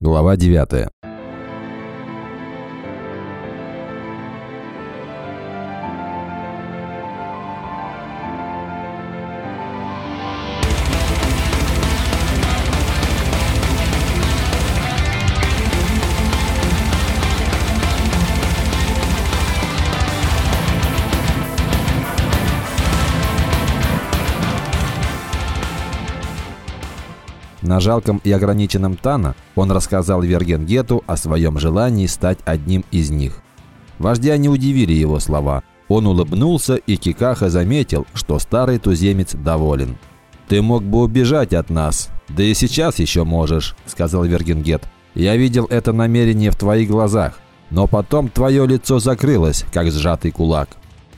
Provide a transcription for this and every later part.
Глава 9. На жалком и ограниченном Тана он рассказал Вергенгету о своем желании стать одним из них. Вождя не удивили его слова. Он улыбнулся, и Кикаха заметил, что старый туземец доволен. «Ты мог бы убежать от нас, да и сейчас еще можешь», – сказал Вергенгет. «Я видел это намерение в твоих глазах, но потом твое лицо закрылось, как сжатый кулак.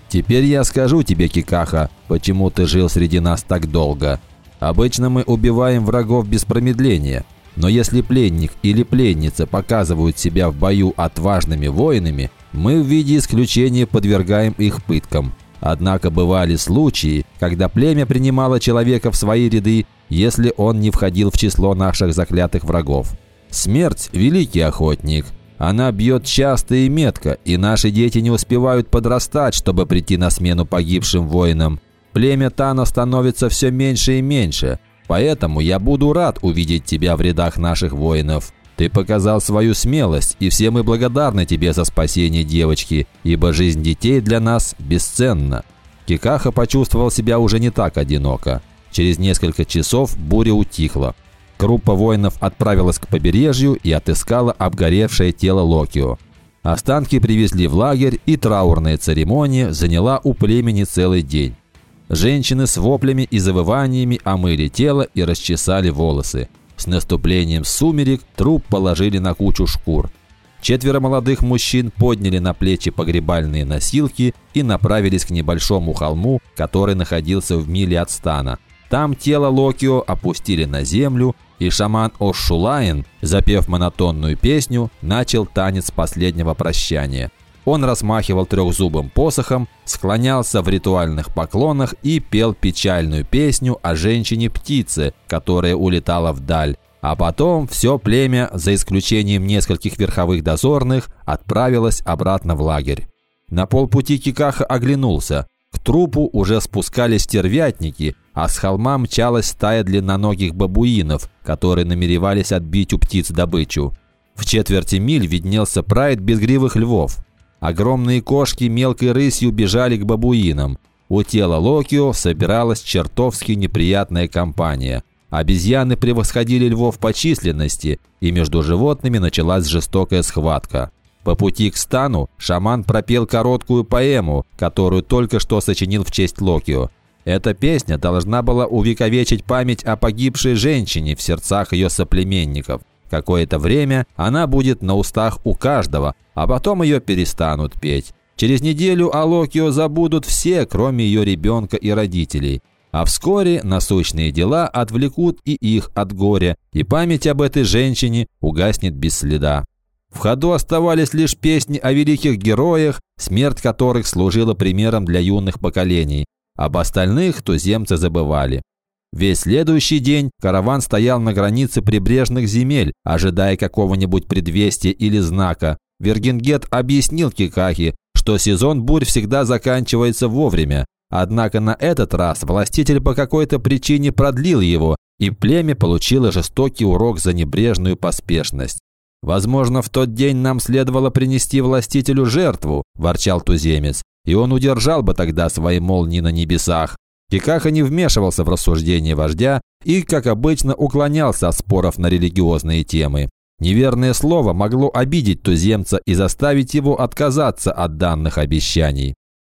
Теперь я скажу тебе, Кикаха, почему ты жил среди нас так долго. Обычно мы убиваем врагов без промедления, но если пленник или пленница показывают себя в бою отважными воинами, мы в виде исключения подвергаем их пыткам. Однако бывали случаи, когда племя принимало человека в свои ряды, если он не входил в число наших заклятых врагов. Смерть – великий охотник. Она бьет часто и метко, и наши дети не успевают подрастать, чтобы прийти на смену погибшим воинам. Племя Тана становится все меньше и меньше, поэтому я буду рад увидеть тебя в рядах наших воинов. Ты показал свою смелость, и все мы благодарны тебе за спасение девочки, ибо жизнь детей для нас бесценна». Кикаха почувствовал себя уже не так одиноко. Через несколько часов буря утихла. Группа воинов отправилась к побережью и отыскала обгоревшее тело Локио. Останки привезли в лагерь, и траурная церемония заняла у племени целый день. Женщины с воплями и завываниями омыли тело и расчесали волосы. С наступлением сумерек труп положили на кучу шкур. Четверо молодых мужчин подняли на плечи погребальные носилки и направились к небольшому холму, который находился в миле от стана. Там тело Локио опустили на землю, и шаман Ошулаин, запев монотонную песню, начал танец последнего прощания. Он размахивал трехзубым посохом, склонялся в ритуальных поклонах и пел печальную песню о женщине-птице, которая улетала вдаль. А потом все племя, за исключением нескольких верховых дозорных, отправилось обратно в лагерь. На полпути Кикаха оглянулся. К трупу уже спускались стервятники, а с холма мчалась стая длинноногих бабуинов, которые намеревались отбить у птиц добычу. В четверти миль виднелся прайд безгривых львов. Огромные кошки мелкой рысью бежали к бабуинам. У тела Локио собиралась чертовски неприятная компания. Обезьяны превосходили львов по численности, и между животными началась жестокая схватка. По пути к стану шаман пропел короткую поэму, которую только что сочинил в честь Локио. Эта песня должна была увековечить память о погибшей женщине в сердцах ее соплеменников. Какое-то время она будет на устах у каждого, а потом ее перестанут петь. Через неделю о Локио забудут все, кроме ее ребенка и родителей. А вскоре насущные дела отвлекут и их от горя, и память об этой женщине угаснет без следа. В ходу оставались лишь песни о великих героях, смерть которых служила примером для юных поколений. Об остальных туземцы забывали. Весь следующий день караван стоял на границе прибрежных земель, ожидая какого-нибудь предвестия или знака. Вергингет объяснил Кикахи, что сезон бурь всегда заканчивается вовремя. Однако на этот раз властитель по какой-то причине продлил его, и племя получило жестокий урок за небрежную поспешность. «Возможно, в тот день нам следовало принести властителю жертву», – ворчал туземец, «и он удержал бы тогда свои молнии на небесах. Кикаха не вмешивался в рассуждения вождя и, как обычно, уклонялся от споров на религиозные темы. Неверное слово могло обидеть туземца и заставить его отказаться от данных обещаний.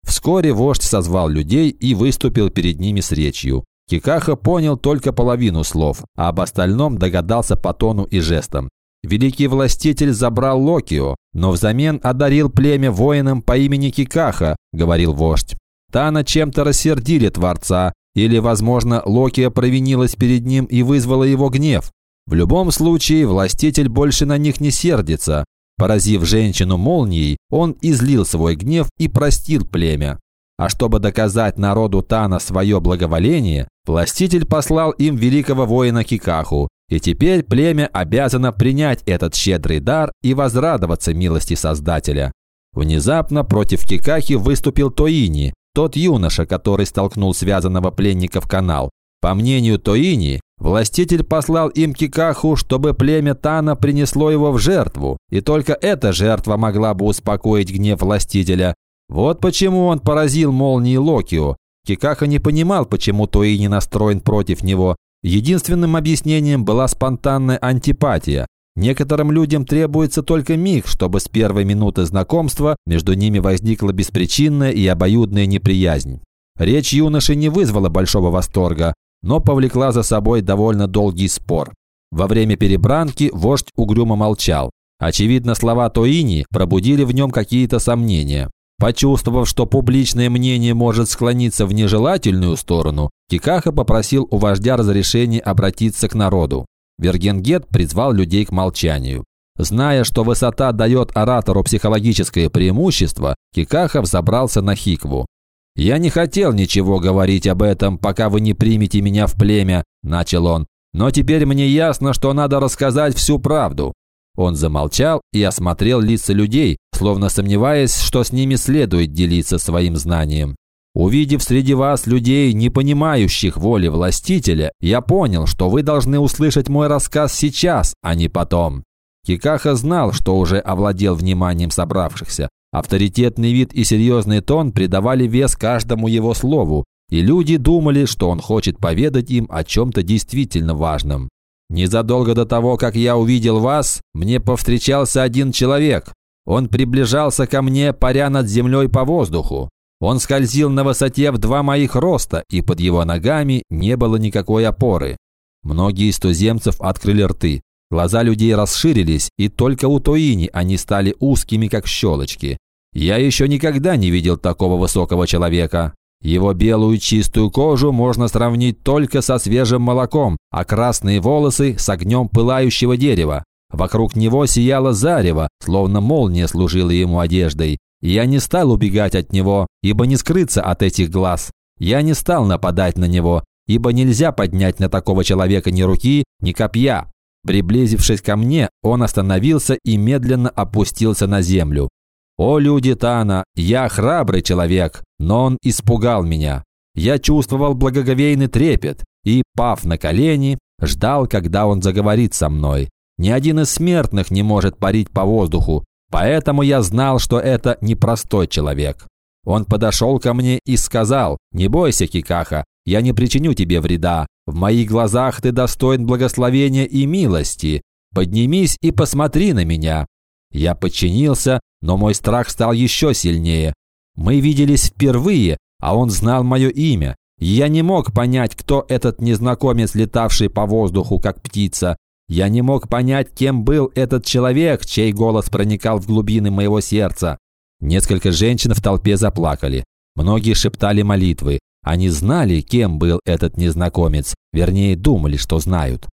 Вскоре вождь созвал людей и выступил перед ними с речью. Кикаха понял только половину слов, а об остальном догадался по тону и жестам. Великий властитель забрал Локио, но взамен одарил племя воинам по имени Кикаха, говорил вождь. Тана чем-то рассердили Творца, или, возможно, Локия провинилась перед ним и вызвала его гнев. В любом случае, властитель больше на них не сердится. Поразив женщину молнией, он излил свой гнев и простил племя. А чтобы доказать народу Тана свое благоволение, властитель послал им великого воина Кикаху, И теперь племя обязано принять этот щедрый дар и возрадоваться милости Создателя. Внезапно против Кикахи выступил Тоини, тот юноша, который столкнул связанного пленника в канал. По мнению Тоини, властитель послал им Кикаху, чтобы племя Тана принесло его в жертву, и только эта жертва могла бы успокоить гнев властителя. Вот почему он поразил молнией Локио. Кикаха не понимал, почему Тоини настроен против него. Единственным объяснением была спонтанная антипатия. Некоторым людям требуется только миг, чтобы с первой минуты знакомства между ними возникла беспричинная и обоюдная неприязнь. Речь юноши не вызвала большого восторга, но повлекла за собой довольно долгий спор. Во время перебранки вождь угрюмо молчал. Очевидно, слова Тоини пробудили в нем какие-то сомнения. Почувствовав, что публичное мнение может склониться в нежелательную сторону, Кикаха попросил у вождя разрешения обратиться к народу. Вергенгет призвал людей к молчанию. Зная, что высота дает оратору психологическое преимущество, Кикаха взобрался на Хикву. «Я не хотел ничего говорить об этом, пока вы не примете меня в племя», – начал он. «Но теперь мне ясно, что надо рассказать всю правду. Он замолчал и осмотрел лица людей, словно сомневаясь, что с ними следует делиться своим знанием. Увидев среди вас людей, не понимающих воли властителя, я понял, что вы должны услышать мой рассказ сейчас, а не потом. Кикаха знал, что уже овладел вниманием собравшихся. Авторитетный вид и серьезный тон придавали вес каждому его слову, и люди думали, что он хочет поведать им о чем-то действительно важном. Незадолго до того, как я увидел вас, мне повстречался один человек. Он приближался ко мне, паря над землей по воздуху. Он скользил на высоте в два моих роста, и под его ногами не было никакой опоры. Многие из туземцев открыли рты. Глаза людей расширились, и только у Тоини они стали узкими, как щелочки. Я еще никогда не видел такого высокого человека. Его белую чистую кожу можно сравнить только со свежим молоком, а красные волосы с огнем пылающего дерева. Вокруг него сияло зарево, словно молния служила ему одеждой. Я не стал убегать от него, ибо не скрыться от этих глаз. Я не стал нападать на него, ибо нельзя поднять на такого человека ни руки, ни копья. Приблизившись ко мне, он остановился и медленно опустился на землю. «О, люди Тана, я храбрый человек, но он испугал меня. Я чувствовал благоговейный трепет и, пав на колени, ждал, когда он заговорит со мной. Ни один из смертных не может парить по воздуху, поэтому я знал, что это непростой человек. Он подошел ко мне и сказал, «Не бойся, Кикаха, я не причиню тебе вреда. В моих глазах ты достоин благословения и милости. Поднимись и посмотри на меня». Я подчинился но мой страх стал еще сильнее. Мы виделись впервые, а он знал мое имя. Я не мог понять, кто этот незнакомец, летавший по воздуху, как птица. Я не мог понять, кем был этот человек, чей голос проникал в глубины моего сердца. Несколько женщин в толпе заплакали. Многие шептали молитвы. Они знали, кем был этот незнакомец, вернее, думали, что знают.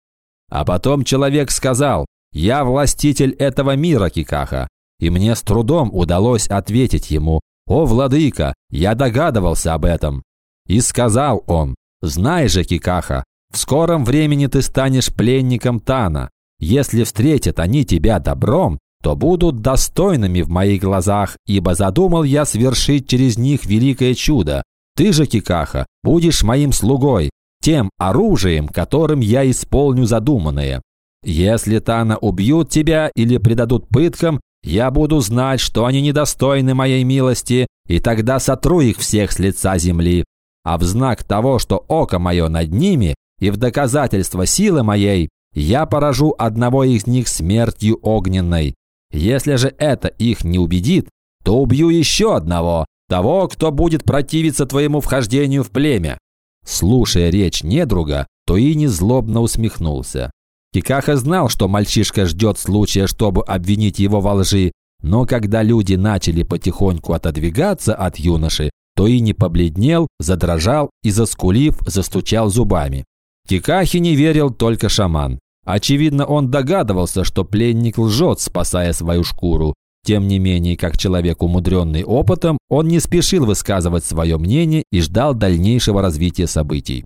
А потом человек сказал, «Я властитель этого мира, Кикаха и мне с трудом удалось ответить ему «О, владыка, я догадывался об этом». И сказал он «Знай же, Кикаха, в скором времени ты станешь пленником Тана. Если встретят они тебя добром, то будут достойными в моих глазах, ибо задумал я свершить через них великое чудо. Ты же, Кикаха, будешь моим слугой, тем оружием, которым я исполню задуманное. Если Тана убьют тебя или предадут пыткам, я буду знать, что они недостойны моей милости, и тогда сотру их всех с лица земли. А в знак того, что око мое над ними, и в доказательство силы моей, я поражу одного из них смертью огненной. Если же это их не убедит, то убью еще одного, того, кто будет противиться твоему вхождению в племя». Слушая речь недруга, Туини злобно усмехнулся. Кикаха знал, что мальчишка ждет случая, чтобы обвинить его во лжи, но когда люди начали потихоньку отодвигаться от юноши, то и не побледнел, задрожал и, заскулив, застучал зубами. Кикахи не верил только шаман. Очевидно, он догадывался, что пленник лжет, спасая свою шкуру. Тем не менее, как человек, умудренный опытом, он не спешил высказывать свое мнение и ждал дальнейшего развития событий.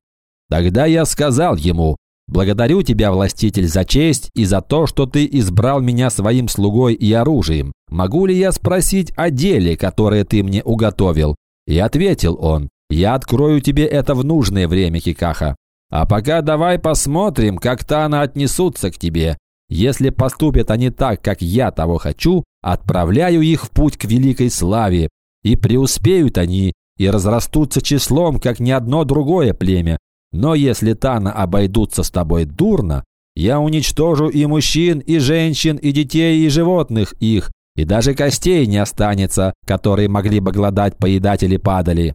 Тогда я сказал ему, Благодарю тебя, властитель, за честь и за то, что ты избрал меня своим слугой и оружием. Могу ли я спросить о деле, которое ты мне уготовил?» И ответил он, «Я открою тебе это в нужное время, Кикаха. А пока давай посмотрим, как Тана отнесутся к тебе. Если поступят они так, как я того хочу, отправляю их в путь к великой славе. И преуспеют они, и разрастутся числом, как ни одно другое племя. Но если Тана обойдутся с тобой дурно, я уничтожу и мужчин, и женщин, и детей, и животных их, и даже костей не останется, которые могли бы гладать, поедать или падали».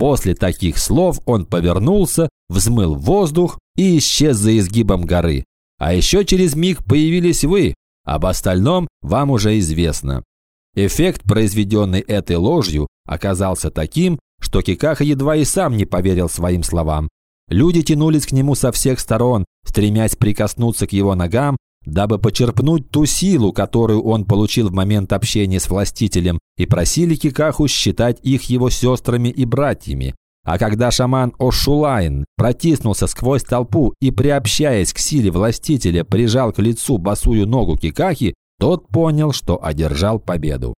После таких слов он повернулся, взмыл воздух и исчез за изгибом горы. А еще через миг появились вы. Об остальном вам уже известно. Эффект, произведенный этой ложью, оказался таким, что Кикаха едва и сам не поверил своим словам. Люди тянулись к нему со всех сторон, стремясь прикоснуться к его ногам, дабы почерпнуть ту силу, которую он получил в момент общения с властителем, и просили Кикаху считать их его сестрами и братьями. А когда шаман Ошулайн протиснулся сквозь толпу и, приобщаясь к силе властителя, прижал к лицу босую ногу Кикахи, тот понял, что одержал победу.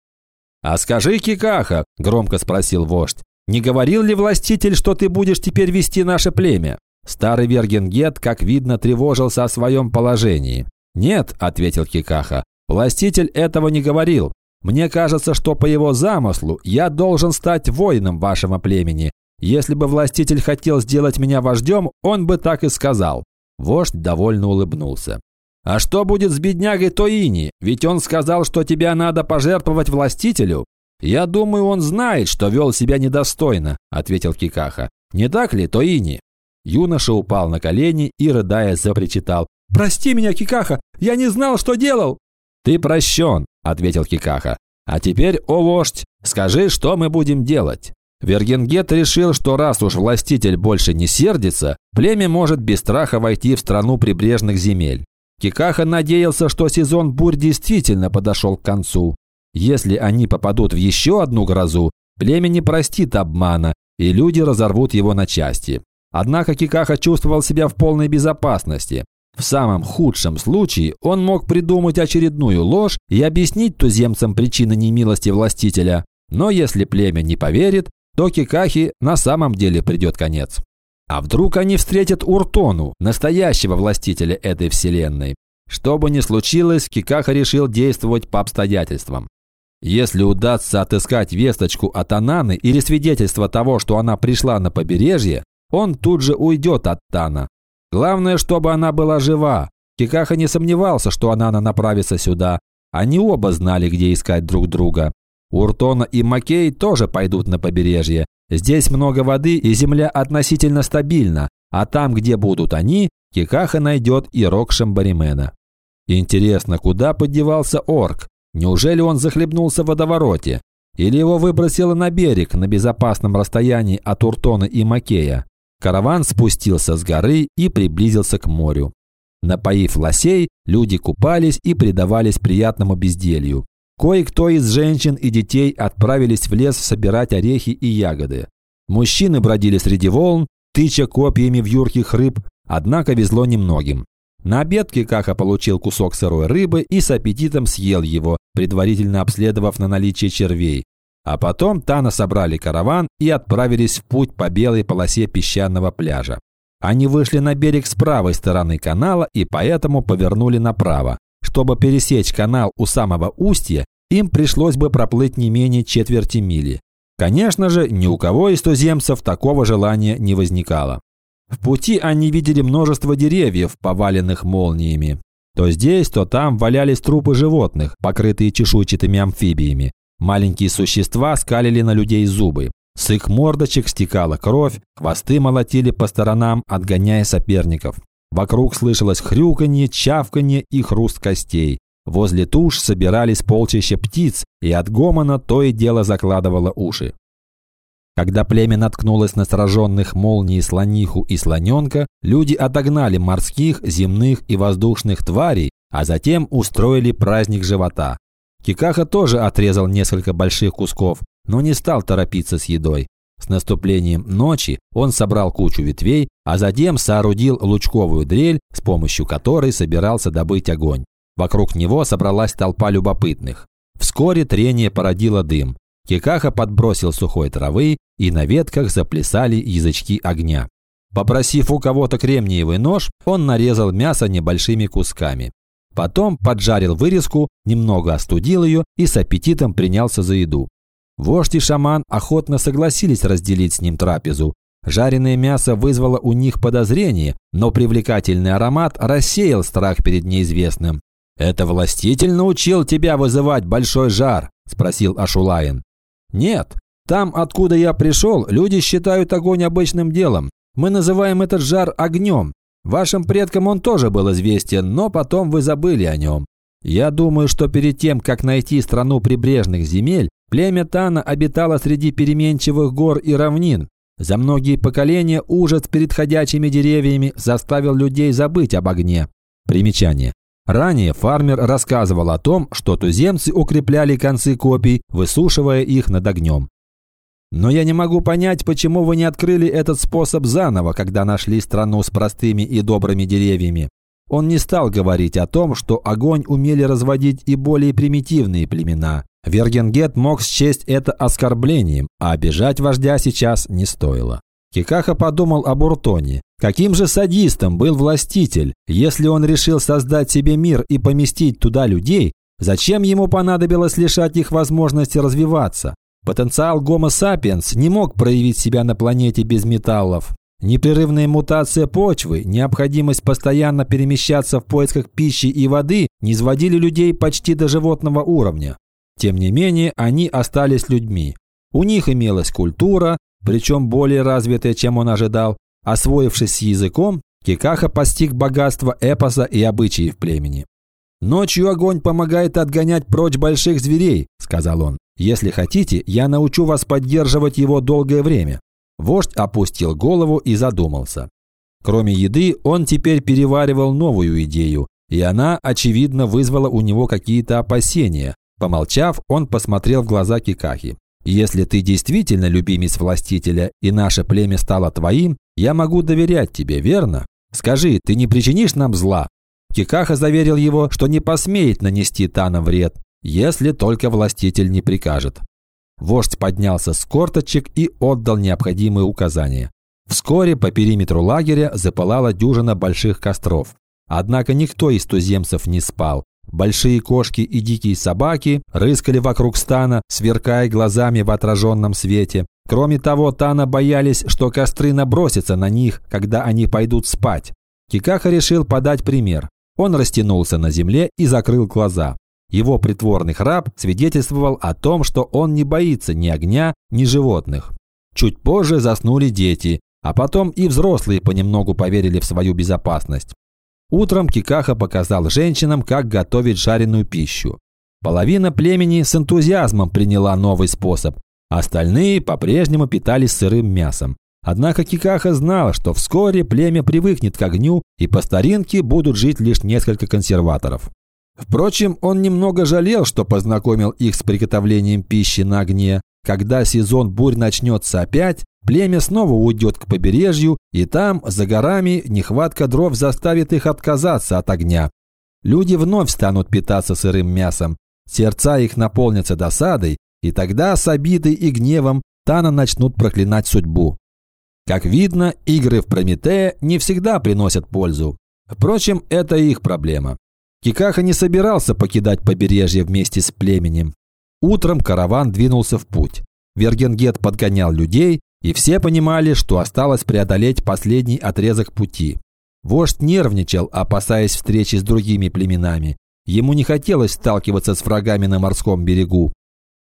«А скажи, Кикаха», – громко спросил вождь, не говорил ли властитель, что ты будешь теперь вести наше племя?» Старый Вергенгет, как видно, тревожился о своем положении. «Нет», – ответил Кикаха, – «властитель этого не говорил. Мне кажется, что по его замыслу я должен стать воином вашего племени. Если бы властитель хотел сделать меня вождем, он бы так и сказал». Вождь довольно улыбнулся. «А что будет с беднягой Тоини? Ведь он сказал, что тебя надо пожертвовать властителю. «Я думаю, он знает, что вел себя недостойно», – ответил Кикаха. «Не так ли, Тоини?» Юноша упал на колени и, рыдая, запричитал. «Прости меня, Кикаха! Я не знал, что делал!» «Ты прощен», – ответил Кикаха. «А теперь, о вождь, скажи, что мы будем делать?» Вергенгет решил, что раз уж властитель больше не сердится, племя может без страха войти в страну прибрежных земель. Кикаха надеялся, что сезон бурь действительно подошел к концу. Если они попадут в еще одну грозу, племя не простит обмана, и люди разорвут его на части. Однако Кикаха чувствовал себя в полной безопасности. В самом худшем случае он мог придумать очередную ложь и объяснить туземцам причины немилости властителя. Но если племя не поверит, то Кикахи на самом деле придет конец. А вдруг они встретят Уртону, настоящего властителя этой вселенной? Что бы ни случилось, Кикаха решил действовать по обстоятельствам. Если удастся отыскать весточку от Ананы или свидетельство того, что она пришла на побережье, он тут же уйдет от Тана. Главное, чтобы она была жива. Кикаха не сомневался, что Анана направится сюда. Они оба знали, где искать друг друга. Уртона и Макей тоже пойдут на побережье. Здесь много воды и земля относительно стабильна, а там, где будут они, Кикаха найдет и рог Шамбаримена. Интересно, куда подевался орк? Неужели он захлебнулся в водовороте? Или его выбросило на берег на безопасном расстоянии от Уртона и Макея? Караван спустился с горы и приблизился к морю. Напоив лосей, люди купались и предавались приятному безделью. Кое-кто из женщин и детей отправились в лес собирать орехи и ягоды. Мужчины бродили среди волн, тыча копьями в юрких рыб, однако везло немногим. На обед Кикаха получил кусок сырой рыбы и с аппетитом съел его, предварительно обследовав на наличие червей. А потом Тана собрали караван и отправились в путь по белой полосе песчаного пляжа. Они вышли на берег с правой стороны канала и поэтому повернули направо. Чтобы пересечь канал у самого устья, им пришлось бы проплыть не менее четверти мили. Конечно же, ни у кого из туземцев такого желания не возникало. В пути они видели множество деревьев, поваленных молниями. То здесь, то там валялись трупы животных, покрытые чешуйчатыми амфибиями. Маленькие существа скалили на людей зубы. С их мордочек стекала кровь, хвосты молотили по сторонам, отгоняя соперников. Вокруг слышалось хрюканье, чавканье и хруст костей. Возле туш собирались полчища птиц, и от гомона то и дело закладывало уши. Когда племя наткнулось на сраженных молнией слониху и слоненка, люди отогнали морских, земных и воздушных тварей, а затем устроили праздник живота. Кикаха тоже отрезал несколько больших кусков, но не стал торопиться с едой. С наступлением ночи он собрал кучу ветвей, а затем соорудил лучковую дрель, с помощью которой собирался добыть огонь. Вокруг него собралась толпа любопытных. Вскоре трение породило дым. Кикаха подбросил сухой травы, и на ветках заплясали язычки огня. Попросив у кого-то кремниевый нож, он нарезал мясо небольшими кусками. Потом поджарил вырезку, немного остудил ее и с аппетитом принялся за еду. Вождь и шаман охотно согласились разделить с ним трапезу. Жареное мясо вызвало у них подозрение, но привлекательный аромат рассеял страх перед неизвестным. «Это властитель научил тебя вызывать большой жар?» – спросил Ашулаин. «Нет. Там, откуда я пришел, люди считают огонь обычным делом. Мы называем этот жар огнем. Вашим предкам он тоже был известен, но потом вы забыли о нем. Я думаю, что перед тем, как найти страну прибрежных земель, Племя Тана обитало среди переменчивых гор и равнин. За многие поколения ужас перед ходячими деревьями заставил людей забыть об огне. Примечание. Ранее фармер рассказывал о том, что туземцы укрепляли концы копий, высушивая их над огнем. Но я не могу понять, почему вы не открыли этот способ заново, когда нашли страну с простыми и добрыми деревьями. Он не стал говорить о том, что огонь умели разводить и более примитивные племена. Вергенгет мог счесть это оскорблением, а обижать вождя сейчас не стоило. Кикаха подумал об Уртоне. Каким же садистом был властитель, если он решил создать себе мир и поместить туда людей, зачем ему понадобилось лишать их возможности развиваться? Потенциал Гомо сапиенс не мог проявить себя на планете без металлов. Непрерывная мутация почвы, необходимость постоянно перемещаться в поисках пищи и воды не сводили людей почти до животного уровня. Тем не менее, они остались людьми. У них имелась культура, причем более развитая, чем он ожидал. Освоившись с языком, Кикаха постиг богатство эпоса и обычаев племени. «Ночью огонь помогает отгонять прочь больших зверей», – сказал он. «Если хотите, я научу вас поддерживать его долгое время». Вождь опустил голову и задумался. Кроме еды, он теперь переваривал новую идею, и она, очевидно, вызвала у него какие-то опасения, Помолчав, он посмотрел в глаза Кикахи. «Если ты действительно любимец властителя, и наше племя стало твоим, я могу доверять тебе, верно? Скажи, ты не причинишь нам зла?» Кикаха заверил его, что не посмеет нанести Тана вред, если только властитель не прикажет. Вождь поднялся с корточек и отдал необходимые указания. Вскоре по периметру лагеря запылала дюжина больших костров. Однако никто из туземцев не спал, Большие кошки и дикие собаки рыскали вокруг стана, сверкая глазами в отраженном свете. Кроме того, Тана боялись, что костры набросятся на них, когда они пойдут спать. Кикаха решил подать пример. Он растянулся на земле и закрыл глаза. Его притворный храп свидетельствовал о том, что он не боится ни огня, ни животных. Чуть позже заснули дети, а потом и взрослые понемногу поверили в свою безопасность. Утром Кикаха показал женщинам, как готовить жареную пищу. Половина племени с энтузиазмом приняла новый способ, остальные по-прежнему питались сырым мясом. Однако Кикаха знала, что вскоре племя привыкнет к огню и по старинке будут жить лишь несколько консерваторов. Впрочем, он немного жалел, что познакомил их с приготовлением пищи на огне. Когда сезон бурь начнется опять, Племя снова уйдет к побережью, и там, за горами, нехватка дров заставит их отказаться от огня. Люди вновь станут питаться сырым мясом, сердца их наполнятся досадой, и тогда с обидой и гневом Тана начнут проклинать судьбу. Как видно, игры в Прометея не всегда приносят пользу. Впрочем, это их проблема. Кикаха не собирался покидать побережье вместе с племенем. Утром караван двинулся в путь. Вергенгет подгонял людей, и все понимали, что осталось преодолеть последний отрезок пути. Вождь нервничал, опасаясь встречи с другими племенами. Ему не хотелось сталкиваться с врагами на морском берегу.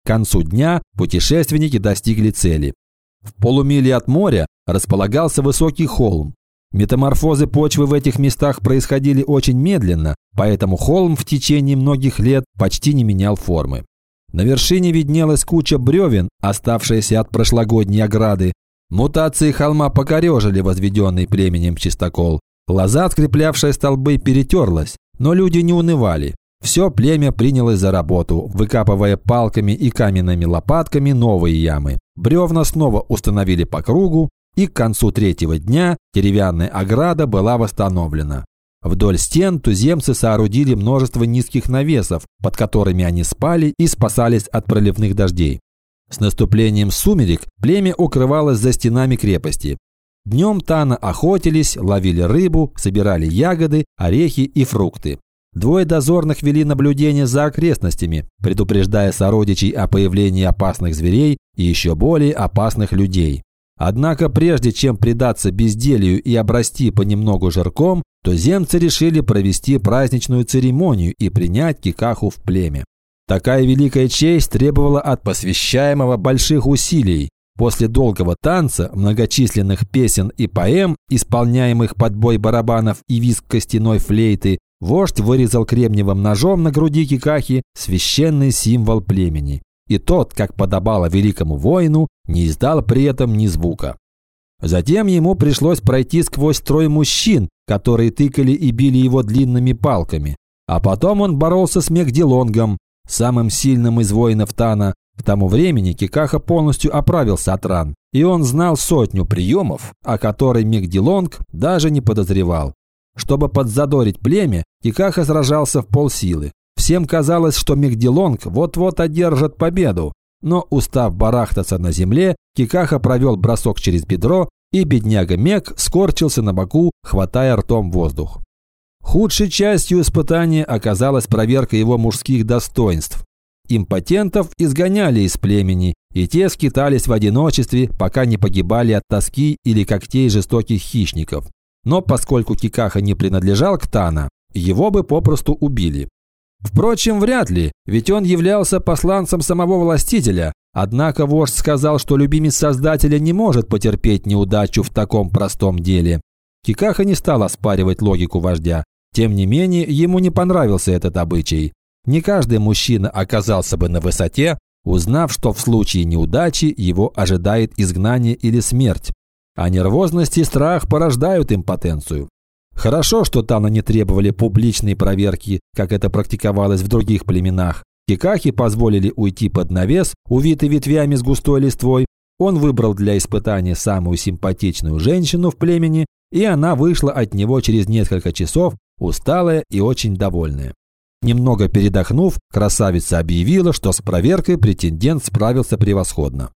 К концу дня путешественники достигли цели. В полумиле от моря располагался высокий холм. Метаморфозы почвы в этих местах происходили очень медленно, поэтому холм в течение многих лет почти не менял формы. На вершине виднелась куча бревен, оставшаяся от прошлогодней ограды. Мутации холма покорежили возведенный племенем чистокол. Лоза, скреплявшая столбы, перетерлась, но люди не унывали. все племя принялось за работу, выкапывая палками и каменными лопатками новые ямы. Бревна снова установили по кругу, и к концу третьего дня деревянная ограда была восстановлена. Вдоль стен туземцы соорудили множество низких навесов, под которыми они спали и спасались от проливных дождей. С наступлением сумерек племя укрывалось за стенами крепости. Днем Тана охотились, ловили рыбу, собирали ягоды, орехи и фрукты. Двое дозорных вели наблюдение за окрестностями, предупреждая сородичей о появлении опасных зверей и еще более опасных людей. Однако прежде чем предаться безделью и обрасти понемногу жирком, то земцы решили провести праздничную церемонию и принять Кикаху в племя. Такая великая честь требовала от посвящаемого больших усилий. После долгого танца, многочисленных песен и поэм, исполняемых под бой барабанов и визг костяной флейты, Вождь вырезал кремниевым ножом на груди Кикахи священный символ племени. И тот, как подобало великому воину, не издал при этом ни звука. Затем ему пришлось пройти сквозь трое мужчин, которые тыкали и били его длинными палками. А потом он боролся с Мегдилонгом, самым сильным из воинов Тана. К тому времени Кикаха полностью оправился от ран, и он знал сотню приемов, о которой Мегдилонг даже не подозревал. Чтобы подзадорить племя, Кикаха сражался в полсилы. Всем казалось, что Мигдилонг вот-вот одержит победу. Но, устав барахтаться на земле, Кикаха провел бросок через бедро, и бедняга Мег скорчился на боку, хватая ртом воздух. Худшей частью испытания оказалась проверка его мужских достоинств. Импотентов изгоняли из племени, и те скитались в одиночестве, пока не погибали от тоски или когтей жестоких хищников. Но поскольку Кикаха не принадлежал к Тана, его бы попросту убили. Впрочем, вряд ли, ведь он являлся посланцем самого властителя, однако вождь сказал, что любимец Создателя не может потерпеть неудачу в таком простом деле. Кикаха не стал оспаривать логику вождя. Тем не менее, ему не понравился этот обычай. Не каждый мужчина оказался бы на высоте, узнав, что в случае неудачи его ожидает изгнание или смерть а нервозность и страх порождают импотенцию. Хорошо, что Тана не требовали публичной проверки, как это практиковалось в других племенах. Кикахи позволили уйти под навес, увитый ветвями с густой листвой. Он выбрал для испытания самую симпатичную женщину в племени, и она вышла от него через несколько часов, усталая и очень довольная. Немного передохнув, красавица объявила, что с проверкой претендент справился превосходно.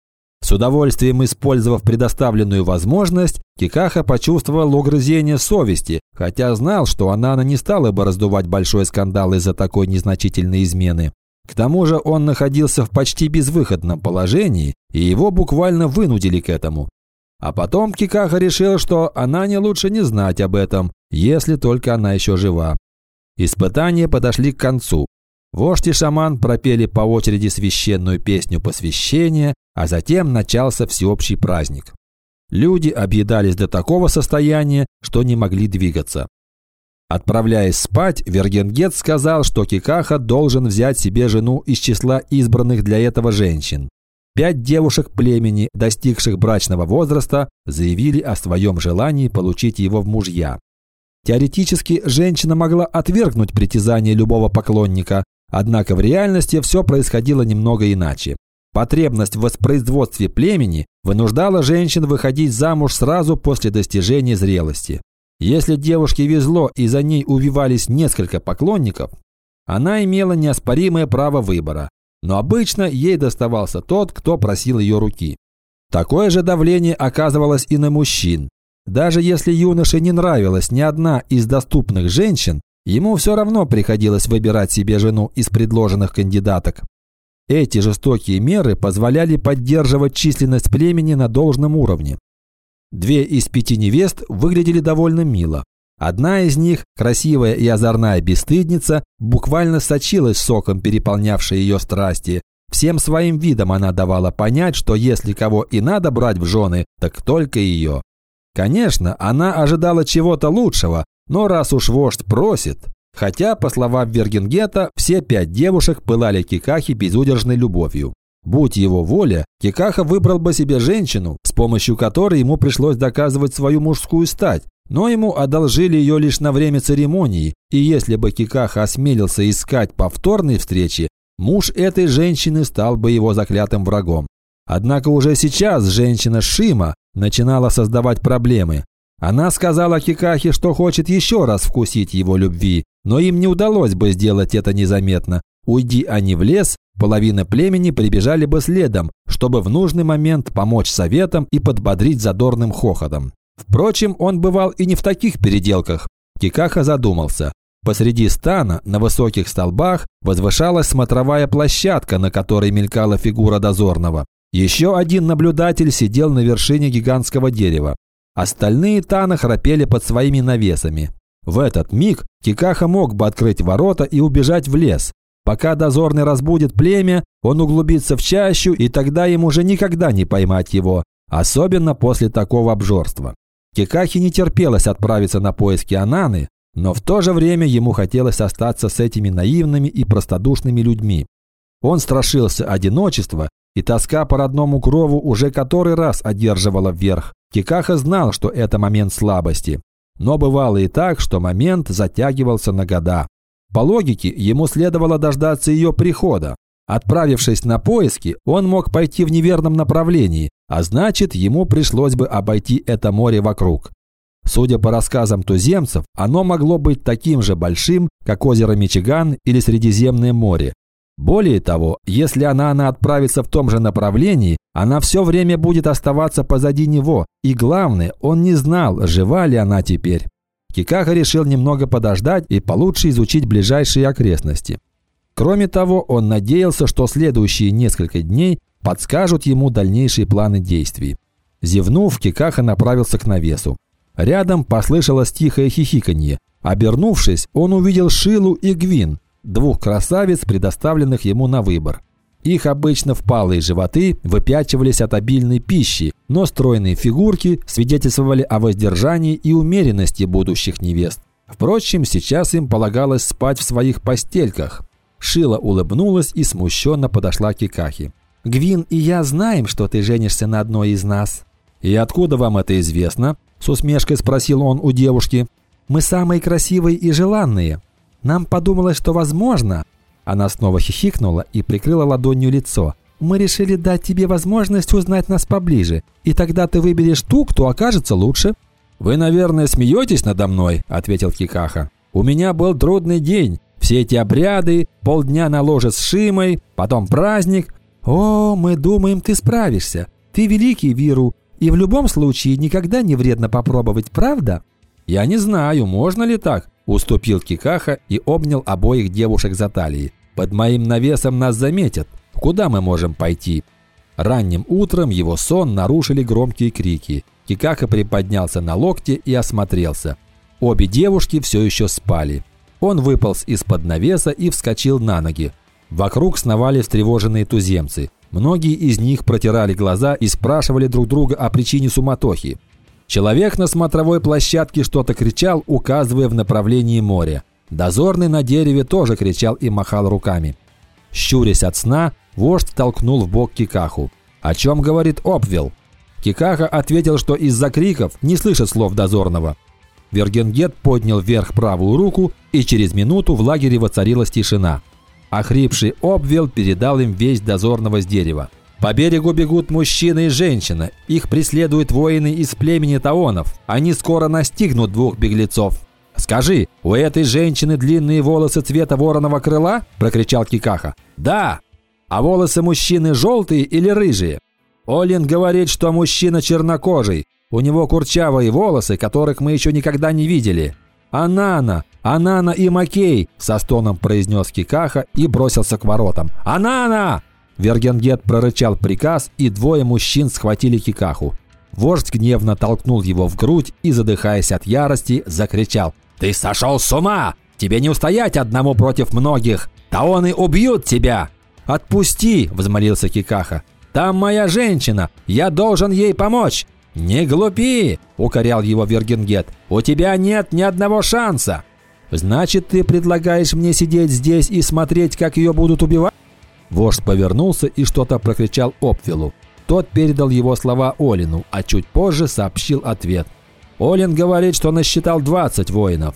С удовольствием использовав предоставленную возможность, Кикаха почувствовал угрызение совести, хотя знал, что Анана не стала бы раздувать большой скандал из-за такой незначительной измены. К тому же он находился в почти безвыходном положении, и его буквально вынудили к этому. А потом Кикаха решил, что Анане лучше не знать об этом, если только она еще жива. Испытания подошли к концу. Вождь и шаман пропели по очереди священную песню посвящения, а затем начался всеобщий праздник. Люди объедались до такого состояния, что не могли двигаться. Отправляясь спать, Вергенгет сказал, что Кикаха должен взять себе жену из числа избранных для этого женщин. Пять девушек племени, достигших брачного возраста, заявили о своем желании получить его в мужья. Теоретически, женщина могла отвергнуть притязание любого поклонника, Однако в реальности все происходило немного иначе. Потребность в воспроизводстве племени вынуждала женщин выходить замуж сразу после достижения зрелости. Если девушке везло и за ней увивались несколько поклонников, она имела неоспоримое право выбора, но обычно ей доставался тот, кто просил ее руки. Такое же давление оказывалось и на мужчин. Даже если юноше не нравилась ни одна из доступных женщин, Ему все равно приходилось выбирать себе жену из предложенных кандидаток. Эти жестокие меры позволяли поддерживать численность племени на должном уровне. Две из пяти невест выглядели довольно мило. Одна из них, красивая и озорная бесстыдница, буквально сочилась соком, переполнявшей ее страсти. Всем своим видом она давала понять, что если кого и надо брать в жены, так только ее. Конечно, она ожидала чего-то лучшего, но раз уж вождь просит... Хотя, по словам Вергенгета, все пять девушек пылали Кикахи безудержной любовью. Будь его воля, Кикаха выбрал бы себе женщину, с помощью которой ему пришлось доказывать свою мужскую стать, Но ему одолжили ее лишь на время церемонии, и если бы Кикаха осмелился искать повторной встречи, муж этой женщины стал бы его заклятым врагом. Однако уже сейчас женщина Шима начинала создавать проблемы. Она сказала Кикахе, что хочет еще раз вкусить его любви, но им не удалось бы сделать это незаметно. Уйди они в лес, половина племени прибежали бы следом, чтобы в нужный момент помочь советам и подбодрить задорным хохотом. Впрочем, он бывал и не в таких переделках. Кикаха задумался. Посреди стана, на высоких столбах, возвышалась смотровая площадка, на которой мелькала фигура дозорного. Еще один наблюдатель сидел на вершине гигантского дерева. Остальные Тана храпели под своими навесами. В этот миг Кикаха мог бы открыть ворота и убежать в лес. Пока дозорный разбудит племя, он углубится в чащу, и тогда им уже никогда не поймать его, особенно после такого обжорства. Кикахи не терпелось отправиться на поиски Ананы, но в то же время ему хотелось остаться с этими наивными и простодушными людьми. Он страшился одиночества, и тоска по родному крову уже который раз одерживала вверх. Кикаха знал, что это момент слабости. Но бывало и так, что момент затягивался на года. По логике, ему следовало дождаться ее прихода. Отправившись на поиски, он мог пойти в неверном направлении, а значит, ему пришлось бы обойти это море вокруг. Судя по рассказам туземцев, оно могло быть таким же большим, как озеро Мичиган или Средиземное море, более того, если она отправится в том же направлении, она все время будет оставаться позади него, и главное, он не знал, жива ли она теперь. Кикаха решил немного подождать и получше изучить ближайшие окрестности. Кроме того, он надеялся, что следующие несколько дней подскажут ему дальнейшие планы действий. Зевнув, Кикаха направился к навесу. Рядом послышалось тихое хихиканье. Обернувшись, он увидел Шилу и Гвин – двух красавиц, предоставленных ему на выбор. Их обычно впалые животы выпячивались от обильной пищи, но стройные фигурки свидетельствовали о воздержании и умеренности будущих невест. Впрочем, сейчас им полагалось спать в своих постельках. Шила улыбнулась и смущенно подошла к Икахе. «Гвин и я знаем, что ты женишься на одной из нас». «И откуда вам это известно?» – с усмешкой спросил он у девушки. «Мы самые красивые и желанные. Нам подумалось, что возможно...» Она снова хихикнула и прикрыла ладонью лицо. «Мы решили дать тебе возможность узнать нас поближе, и тогда ты выберешь ту, кто окажется лучше». «Вы, наверное, смеетесь надо мной», – ответил Кикаха. «У меня был трудный день. Все эти обряды, полдня на ложе с Шимой, потом праздник. О, мы думаем, ты справишься. Ты великий Виру, и в любом случае никогда не вредно попробовать, правда?» «Я не знаю, можно ли так. Уступил Кикаха и обнял обоих девушек за талии. «Под моим навесом нас заметят. Куда мы можем пойти?» Ранним утром его сон нарушили громкие крики. Кикаха приподнялся на локте и осмотрелся. Обе девушки все еще спали. Он выполз из-под навеса и вскочил на ноги. Вокруг сновали встревоженные туземцы. Многие из них протирали глаза и спрашивали друг друга о причине суматохи. Человек на смотровой площадке что-то кричал, указывая в направлении моря. Дозорный на дереве тоже кричал и махал руками. Щурясь от сна, вождь толкнул в бок Кикаху. «О чем говорит Обвил?» Кикаха ответил, что из-за криков не слышит слов дозорного. Вергенгет поднял вверх правую руку, и через минуту в лагере воцарилась тишина. Охрипший Обвил передал им весь дозорного с дерева. По берегу бегут мужчина и женщина. Их преследуют воины из племени Таонов. Они скоро настигнут двух беглецов. «Скажи, у этой женщины длинные волосы цвета вороного крыла?» – прокричал Кикаха. «Да! А волосы мужчины желтые или рыжие?» Олин говорит, что мужчина чернокожий. У него курчавые волосы, которых мы еще никогда не видели. «Анана! Анана и Макей!» – со стоном произнес Кикаха и бросился к воротам. «Анана!» Вергенгет прорычал приказ, и двое мужчин схватили Кикаху. Вождь гневно толкнул его в грудь и, задыхаясь от ярости, закричал «Ты сошел с ума! Тебе не устоять одному против многих! Таоны убьют тебя!» «Отпусти!» – взмолился Кикаха. «Там моя женщина! Я должен ей помочь!» «Не глупи!» – укорял его Вергенгет. «У тебя нет ни одного шанса!» «Значит, ты предлагаешь мне сидеть здесь и смотреть, как ее будут убивать?» Вождь повернулся и что-то прокричал Опвилу. Тот передал его слова Олину, а чуть позже сообщил ответ. Олин говорит, что насчитал 20 воинов.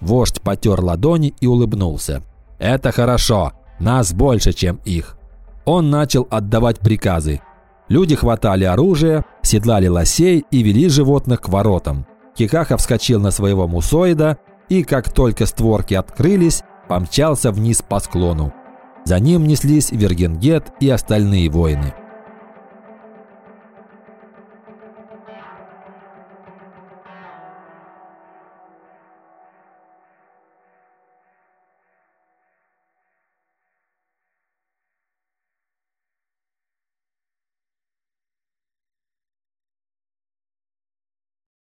Вождь потер ладони и улыбнулся. «Это хорошо. Нас больше, чем их». Он начал отдавать приказы. Люди хватали оружие, седлали лосей и вели животных к воротам. Кикаха вскочил на своего мусоида и, как только створки открылись, помчался вниз по склону. За ним неслись Вергенгет и остальные воины.